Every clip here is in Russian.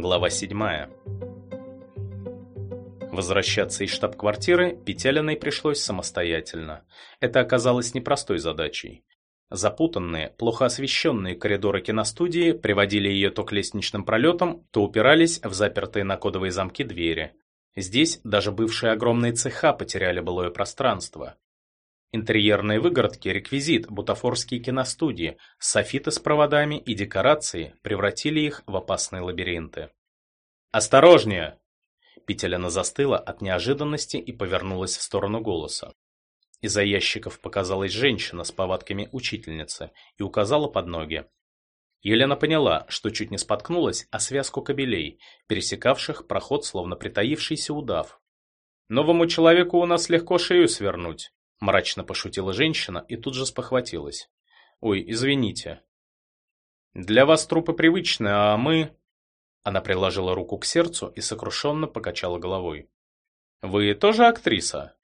Глава 7. Возвращаться из штаб-квартиры Петелиной пришлось самостоятельно. Это оказалось непростой задачей. Запутанные, плохо освещенные коридоры киностудии приводили ее то к лестничным пролетам, то упирались в запертые на кодовые замки двери. Здесь даже бывшие огромные цеха потеряли былое пространство. Интерьерные выгородки, реквизит, бутафорские киностудии, софиты с проводами и декорации превратили их в опасные лабиринты. «Осторожнее!» Петелина застыла от неожиданности и повернулась в сторону голоса. Из-за ящиков показалась женщина с повадками учительницы и указала под ноги. Елена поняла, что чуть не споткнулась о связку кабелей, пересекавших проход, словно притаившийся удав. «Новому человеку у нас легко шею свернуть», Мрачно пошутила женщина и тут же спохватилась. «Ой, извините». «Для вас трупы привычны, а мы...» Она приложила руку к сердцу и сокрушенно покачала головой. «Вы тоже актриса?»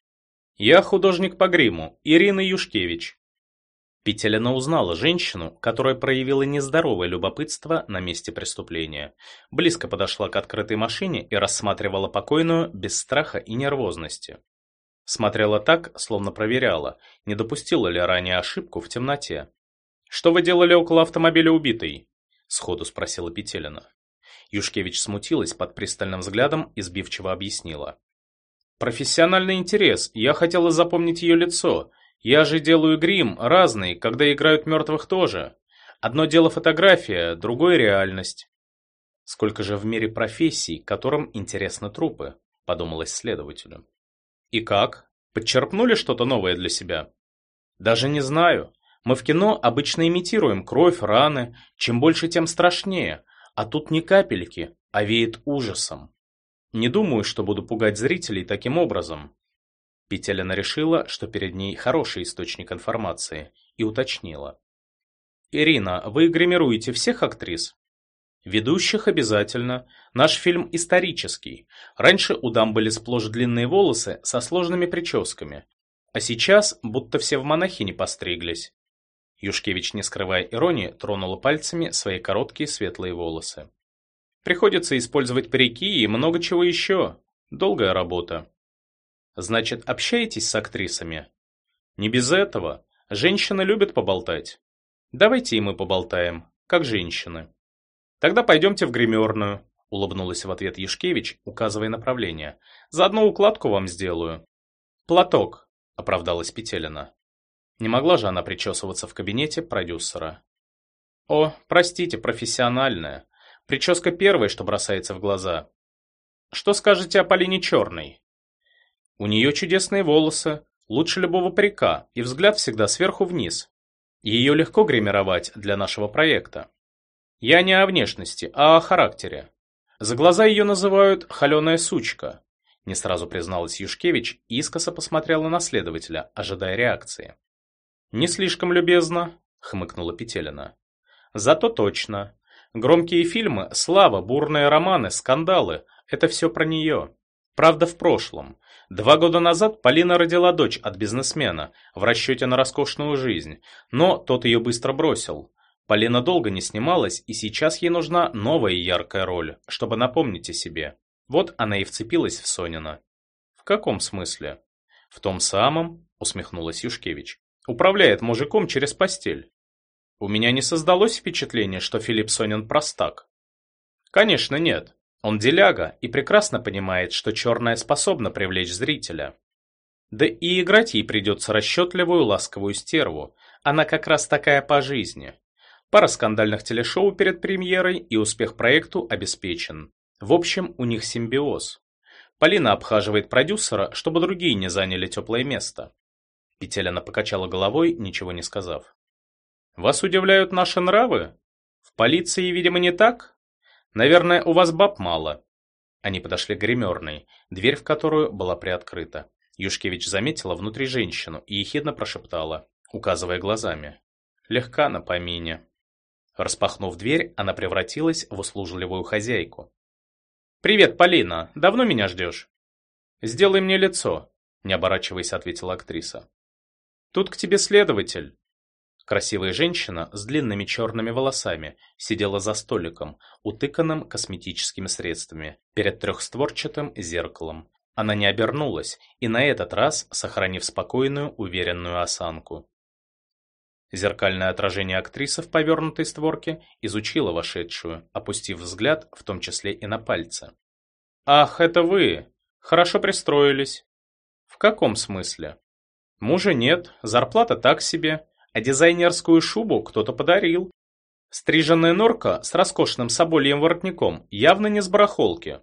«Я художник по гриму, Ирина Юшкевич». Петелина узнала женщину, которая проявила нездоровое любопытство на месте преступления. Близко подошла к открытой машине и рассматривала покойную без страха и нервозности. Смотрела так, словно проверяла, не допустила ли ранее ошибку в темноте. «Что вы делали около автомобиля убитой?» — сходу спросила Петелина. Юшкевич смутилась под пристальным взглядом и сбивчиво объяснила. «Профессиональный интерес. Я хотела запомнить ее лицо. Я же делаю грим, разный, когда играют мертвых тоже. Одно дело фотография, другое реальность». «Сколько же в мире профессий, которым интересны трупы?» — подумалось следователю. И как? Подчерпнули что-то новое для себя? Даже не знаю. Мы в кино обычно имитируем кровь, раны. Чем больше, тем страшнее. А тут не капельки, а веет ужасом. Не думаю, что буду пугать зрителей таким образом. Петелина решила, что перед ней хороший источник информации, и уточнила. «Ирина, вы гримируете всех актрис?» Ведущих обязательно. Наш фильм исторический. Раньше у дам были сплошь длинные волосы со сложными прическами. А сейчас будто все в монахини постриглись. Юшкевич, не скрывая иронии, тронула пальцами свои короткие светлые волосы. Приходится использовать парики и много чего еще. Долгая работа. Значит, общаетесь с актрисами? Не без этого. Женщины любят поболтать. Давайте и мы поболтаем, как женщины. «Тогда пойдемте в гримерную», — улыбнулась в ответ Ешкевич, указывая направление. «Заодно укладку вам сделаю». «Платок», — оправдалась Петелина. Не могла же она причесываться в кабинете продюсера. «О, простите, профессиональная. Прическа первая, что бросается в глаза. Что скажете о Полине Черной?» «У нее чудесные волосы, лучше любого парика, и взгляд всегда сверху вниз. Ее легко гримировать для нашего проекта. Я не о внешности, а о характере. За глаза ее называют «холеная сучка», не сразу призналась Юшкевич искоса посмотрела на следователя, ожидая реакции. «Не слишком любезно», — хмыкнула Петелина. «Зато точно. Громкие фильмы, слава, бурные романы, скандалы — это все про нее. Правда, в прошлом. Два года назад Полина родила дочь от бизнесмена в расчете на роскошную жизнь, но тот ее быстро бросил. Полина долго не снималась, и сейчас ей нужна новая яркая роль, чтобы напомнить о себе. Вот она и вцепилась в Сонина. «В каком смысле?» «В том самом», — усмехнулась Юшкевич. «Управляет мужиком через постель». «У меня не создалось впечатление, что Филипп Сонин простак». «Конечно нет. Он деляга и прекрасно понимает, что черная способна привлечь зрителя. Да и играть ей придется расчетливую ласковую стерву. Она как раз такая по жизни. Пара скандальных телешоу перед премьерой и успех проекту обеспечен. В общем, у них симбиоз. Полина обхаживает продюсера, чтобы другие не заняли теплое место. Петелина покачала головой, ничего не сказав. «Вас удивляют наши нравы? В полиции, видимо, не так? Наверное, у вас баб мало». Они подошли к гримерной, дверь в которую была приоткрыта. Юшкевич заметила внутри женщину и ехидно прошептала, указывая глазами. «Легка на помине». Распахнув дверь, она превратилась в услужливую хозяйку. «Привет, Полина! Давно меня ждешь?» «Сделай мне лицо», — не оборачиваясь, ответила актриса. «Тут к тебе следователь». Красивая женщина с длинными черными волосами сидела за столиком, утыканным косметическими средствами, перед трехстворчатым зеркалом. Она не обернулась, и на этот раз сохранив спокойную, уверенную осанку. Зеркальное отражение актрисы в повернутой створке изучило вошедшую, опустив взгляд, в том числе и на пальцы. «Ах, это вы! Хорошо пристроились!» «В каком смысле?» «Мужа нет, зарплата так себе, а дизайнерскую шубу кто-то подарил. Стриженная норка с роскошным собольем воротником явно не с барахолки.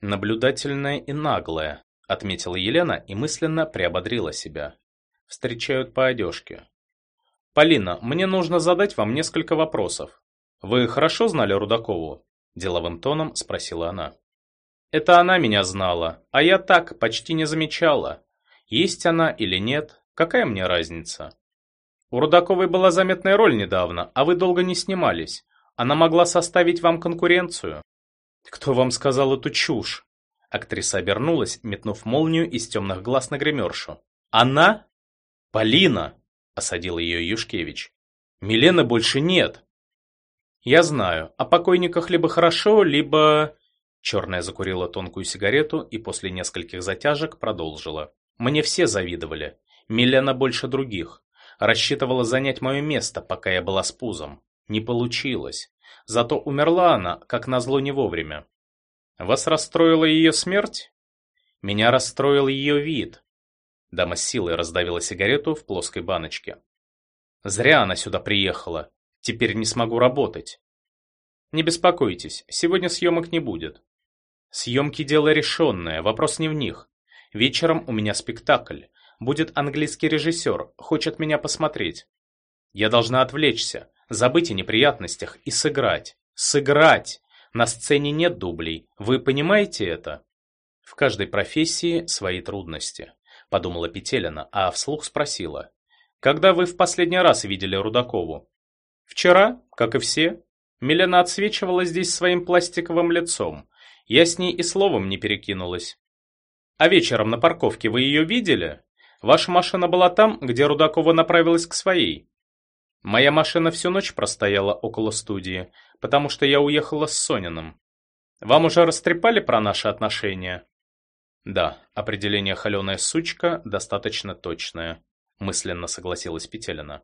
Наблюдательная и наглая, отметила Елена и мысленно приободрила себя. Встречают по одежке. Полина, мне нужно задать вам несколько вопросов. Вы хорошо знали Рудакову? Деловым тоном спросила она. Это она меня знала, а я так почти не замечала. Есть она или нет, какая мне разница? У Рудаковой была заметная роль недавно, а вы долго не снимались. Она могла составить вам конкуренцию. Кто вам сказал эту чушь? Актриса обернулась, метнув молнию из темных глаз на гримершу. Она? Полина! Осадил ее Юшкевич. Милены больше нет. Я знаю, о покойниках либо хорошо, либо... Черная закурила тонкую сигарету и после нескольких затяжек продолжила. Мне все завидовали. Милена больше других. Рассчитывала занять мое место, пока я была с пузом. Не получилось. Зато умерла она, как назло, не вовремя. Вас расстроила ее смерть? Меня расстроил ее вид. Дама силой раздавила сигарету в плоской баночке. Зря она сюда приехала. Теперь не смогу работать. Не беспокойтесь, сегодня съемок не будет. Съемки дело решенное, вопрос не в них. Вечером у меня спектакль. Будет английский режиссер, хочет меня посмотреть. Я должна отвлечься, забыть о неприятностях и сыграть. Сыграть! На сцене нет дублей, вы понимаете это? В каждой профессии свои трудности, подумала Петелина, а вслух спросила. Когда вы в последний раз видели Рудакову? Вчера, как и все. Милена отсвечивала здесь своим пластиковым лицом. Я с ней и словом не перекинулась. А вечером на парковке вы ее видели? Ваша машина была там, где Рудакова направилась к своей. Моя машина всю ночь простояла около студии, потому что я уехала с Сониным. Вам уже растрепали про наши отношения? Да, определение «холеная сучка» достаточно точное, мысленно согласилась Петелина.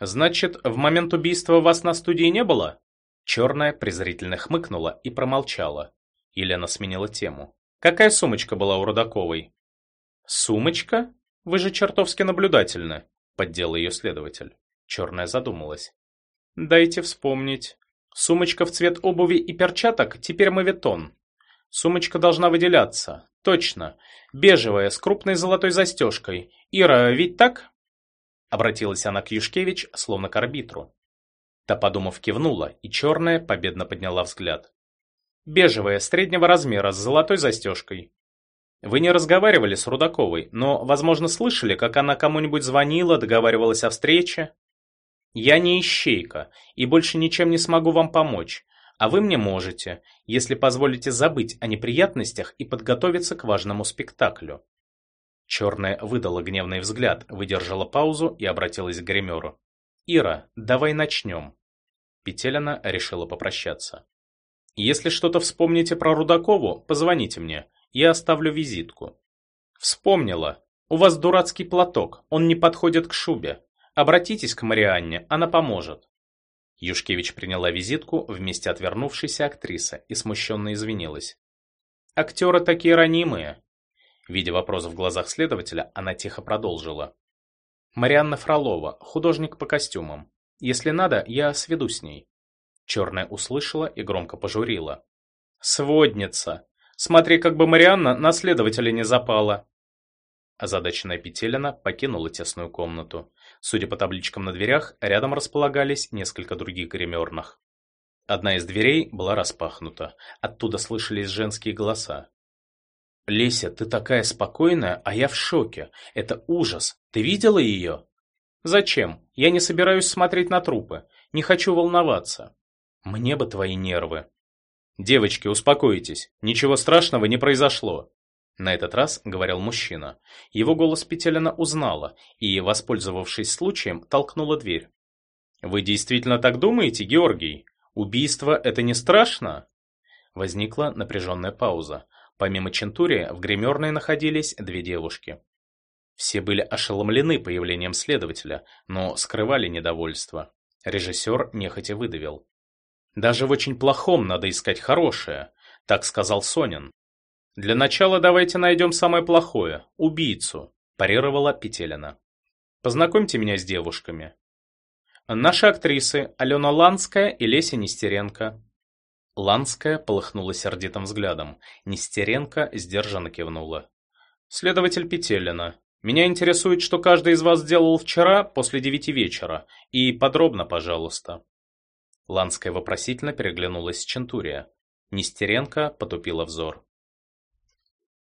Значит, в момент убийства вас на студии не было? Черная презрительно хмыкнула и промолчала. Елена сменила тему. Какая сумочка была у Рудаковой? Сумочка? Вы же чертовски наблюдательны, поддел ее следователь. Черная задумалась. Дайте вспомнить. Сумочка в цвет обуви и перчаток теперь мавитон. Сумочка должна выделяться. Точно. Бежевая, с крупной золотой застежкой. Ира, ведь так? Обратилась она к Юшкевич, словно к арбитру. Та, подумав, кивнула, и черная победно подняла взгляд. Бежевая, среднего размера, с золотой застежкой. Вы не разговаривали с Рудаковой, но, возможно, слышали, как она кому-нибудь звонила, договаривалась о встрече? Я не ищейка и больше ничем не смогу вам помочь, а вы мне можете, если позволите забыть о неприятностях и подготовиться к важному спектаклю. Черная выдала гневный взгляд, выдержала паузу и обратилась к гримеру. «Ира, давай начнем». Петелина решила попрощаться. «Если что-то вспомните про Рудакову, позвоните мне. Я оставлю визитку. Вспомнила. У вас дурацкий платок, он не подходит к шубе. Обратитесь к Марианне, она поможет. Юшкевич приняла визитку вместе отвернувшейся актрисы и смущенно извинилась. Актеры такие ранимые. Видя вопрос в глазах следователя, она тихо продолжила. Марианна Фролова, художник по костюмам. Если надо, я сведу с ней. Черная услышала и громко пожурила. «Сводница! Смотри, как бы Марианна на следователя не запала. Озадаченная Петелина покинула тесную комнату. Судя по табличкам на дверях, рядом располагались несколько других гримерных. Одна из дверей была распахнута. Оттуда слышались женские голоса. «Леся, ты такая спокойная, а я в шоке. Это ужас. Ты видела ее?» «Зачем? Я не собираюсь смотреть на трупы. Не хочу волноваться». «Мне бы твои нервы». «Девочки, успокойтесь. Ничего страшного не произошло». На этот раз говорил мужчина. Его голос Петелина узнала и, воспользовавшись случаем, толкнула дверь. «Вы действительно так думаете, Георгий? Убийство – это не страшно?» Возникла напряженная пауза. Помимо Чентурия, в гримерной находились две девушки. Все были ошеломлены появлением следователя, но скрывали недовольство. Режиссер нехотя выдавил. «Даже в очень плохом надо искать хорошее», – так сказал Сонин. «Для начала давайте найдем самое плохое – убийцу», – парировала Петелина. «Познакомьте меня с девушками». «Наши актрисы Алена Ланская и Леся Нестеренко». Ланская полыхнула сердитым взглядом. Нестеренко сдержанно кивнула. «Следователь Петелина, меня интересует, что каждый из вас сделал вчера после девяти вечера. И подробно, пожалуйста». Ланская вопросительно переглянулась с Чентурия. Нестеренко потупила взор.